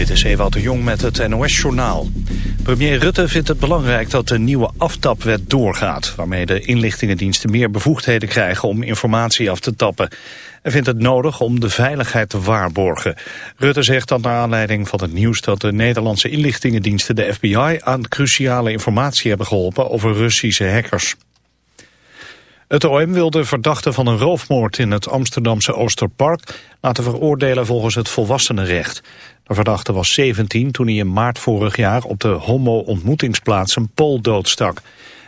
Dit is Ewout de Jong met het NOS-journaal. Premier Rutte vindt het belangrijk dat de nieuwe aftapwet doorgaat... waarmee de inlichtingendiensten meer bevoegdheden krijgen om informatie af te tappen. Hij vindt het nodig om de veiligheid te waarborgen. Rutte zegt dat naar aanleiding van het nieuws dat de Nederlandse inlichtingendiensten... de FBI aan cruciale informatie hebben geholpen over Russische hackers. Het OM wil de verdachte van een roofmoord in het Amsterdamse Oosterpark laten veroordelen volgens het volwassenenrecht. De verdachte was 17 toen hij in maart vorig jaar op de homo-ontmoetingsplaats een Pool doodstak.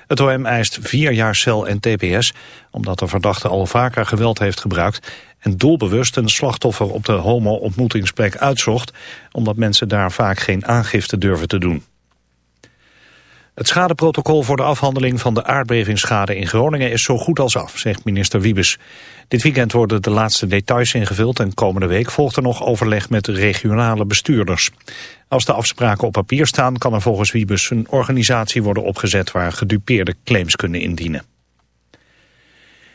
Het OM eist vier jaar cel en tps, omdat de verdachte al vaker geweld heeft gebruikt en doelbewust een slachtoffer op de homo-ontmoetingsplek uitzocht, omdat mensen daar vaak geen aangifte durven te doen. Het schadeprotocol voor de afhandeling van de aardbevingsschade in Groningen is zo goed als af, zegt minister Wiebes. Dit weekend worden de laatste details ingevuld en komende week volgt er nog overleg met regionale bestuurders. Als de afspraken op papier staan kan er volgens Wiebes een organisatie worden opgezet waar gedupeerde claims kunnen indienen.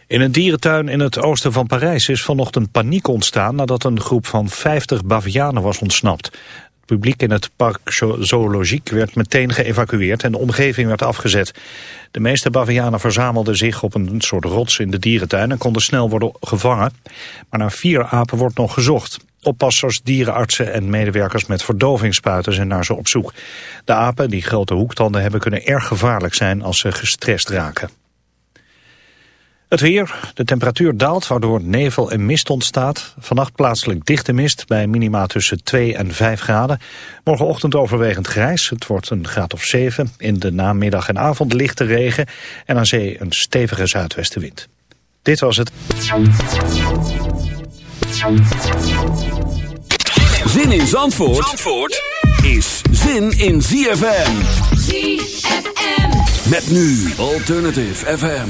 In een dierentuin in het oosten van Parijs is vanochtend paniek ontstaan nadat een groep van 50 bavianen was ontsnapt publiek in het park Zoologiek werd meteen geëvacueerd en de omgeving werd afgezet. De meeste bavianen verzamelden zich op een soort rots in de dierentuin en konden snel worden gevangen. Maar naar vier apen wordt nog gezocht. Oppassers, dierenartsen en medewerkers met verdovingsspuiten zijn naar ze op zoek. De apen, die grote hoektanden hebben, kunnen erg gevaarlijk zijn als ze gestrest raken. Het weer, de temperatuur daalt waardoor nevel en mist ontstaat. Vannacht plaatselijk dichte mist bij minima tussen 2 en 5 graden. Morgenochtend overwegend grijs, het wordt een graad of 7. In de namiddag en avond lichte regen en aan zee een stevige zuidwestenwind. Dit was het. Zin in Zandvoort, Zandvoort is zin in ZFM. ZFM. Met nu Alternative FM.